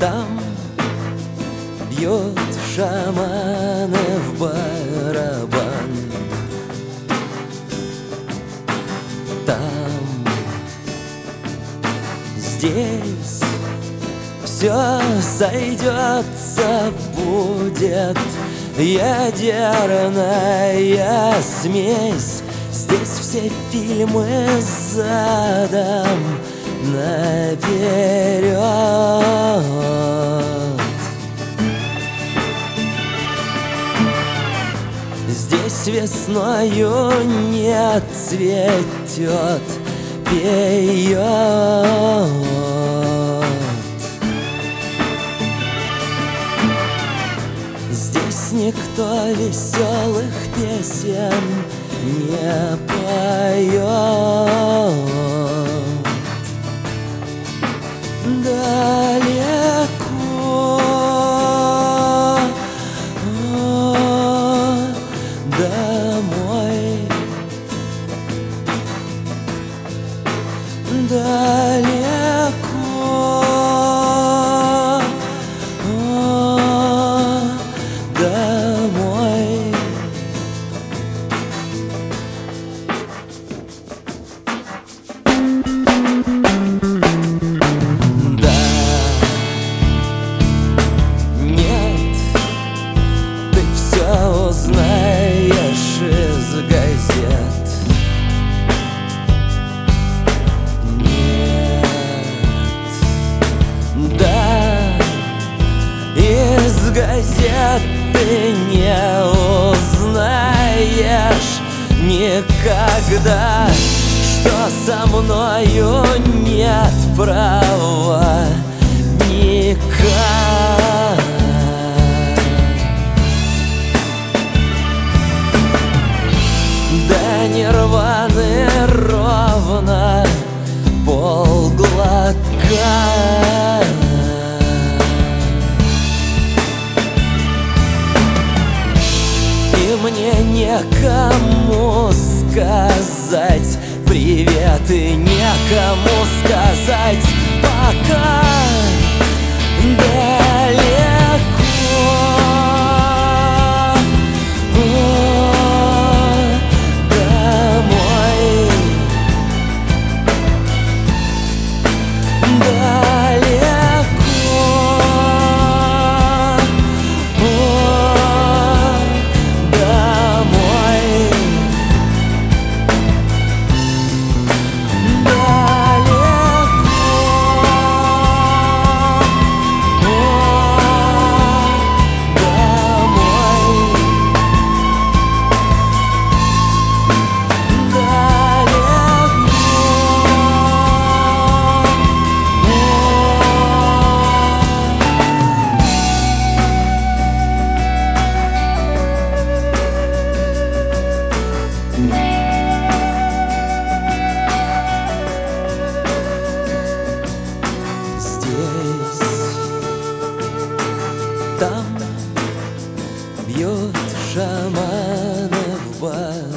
Там бьет шаманов барабан. Там Здесь все сойдется, будет ядерная смесь. Здесь все фильмы задом наперед Здесь весною не цветет, пьет Здесь никто веселых песен не поет Далеко Далеко ты не узнаешь никогда Что со мною нет права никак. До нирваны некому сказать привет И некому сказать пока Там бьет шаманов бас